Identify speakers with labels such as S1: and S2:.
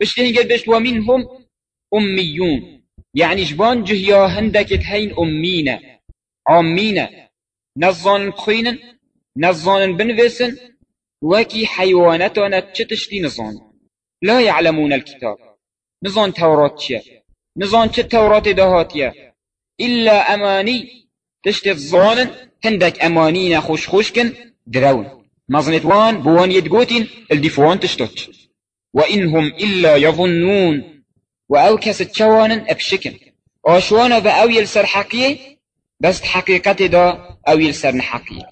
S1: بشتهن قد بشت ومنهم أميون يعني جبان جهيا هندك تهين أمينا عامينا نظان بخينا نظان بنفسن وكي حيواناتنا تشتشتي نظان لا يعلمون الكتاب نظان تورات شيا نظان چه تورات دهاتيا إلا أماني تشت الظان هندك أمانينا خوش خوشكن درون مظنتوان بوان يدقوتين الدفوان وإنهم إلا يظنون. وأو كست شوانا أبشكن وشوانا بأو يلسر حقية بس حقيقة دا أو يلسر نحقية